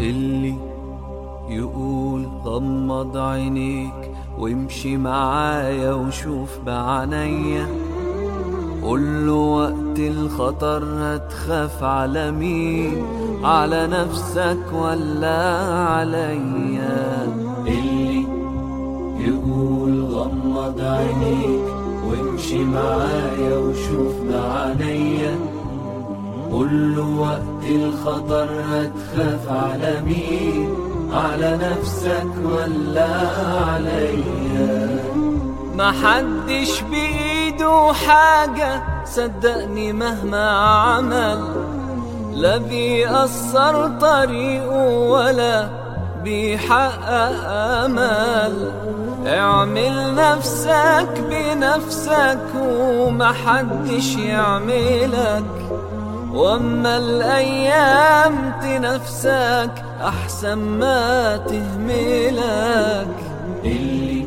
اللي يقول غمض عينيك وامشي معايا وشوف بعينيا. قول له وقت الخطر هتخاف على مين؟ على نفسك ولا عليا؟ اللي يقول غمض عينيك وامشي معايا وشوف بعينيا. قول له وقت الخطر هتخاف على مين؟ على نفسك ولا عليا محدش بإيده حاجة صدقني مهما عمل. لا بيأثر طريقه ولا بيحقق أمل. اعمل نفسك بنفسك ومحدش يعملك. وأما الأيام تنفسك أحسن ما تهملك. اللي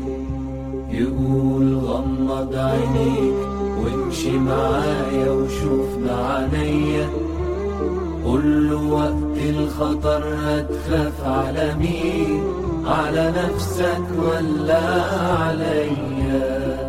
يقول غمض عينيك وامشي معايا وشوف بعينيا قول له وقت الخطر هتخاف على مين؟ على نفسك ولا عليا؟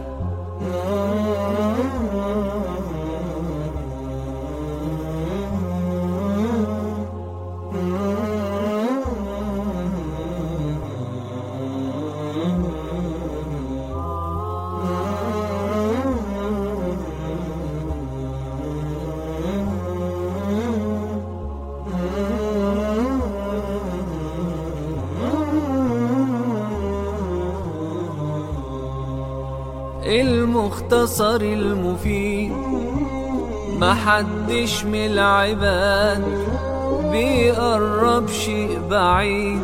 المختصر المفيد. محدش من العباد بيقرب شيء بعيد.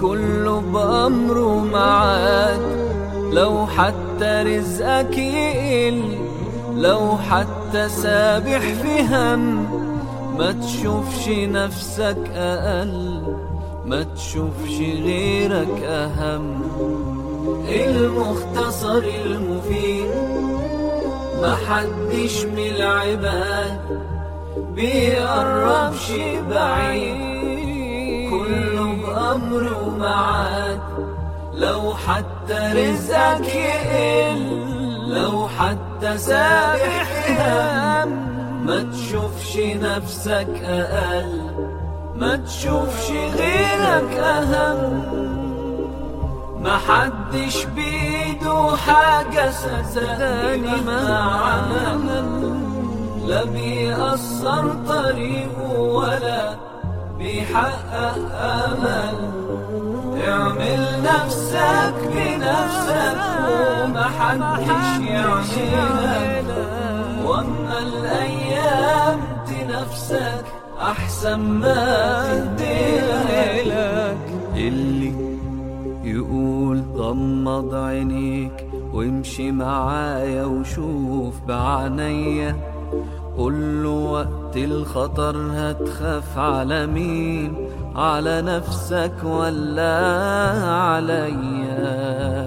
كله بأمره معاد. لو حتى رزقك يقل لو حتى سابح في هم. ما تشوفش نفسك أقل ما تشوفش غيرك أهم. المختصر المفيد. محدش من العباد بيقرب شي بعيد. كله بأمره معاد لو حتى رزقك يقل لو حتى سابح هم. ما تشوفش نفسك أقل ما تشوفش غيرك أهم. محدش بيده حاجة صدقني ما عمل لا بيأثر طريقه ولا بيحقق أمل. اعمل نفسك بنفسك ومحدش يعملك. وأما الأيام تنفسك أحسن ما تهدلك اللي يقول غمض عينيك وامشي معايا وشوف بعينيا. قول له وقت الخطر هتخاف على مين؟ على نفسك ولا عليا؟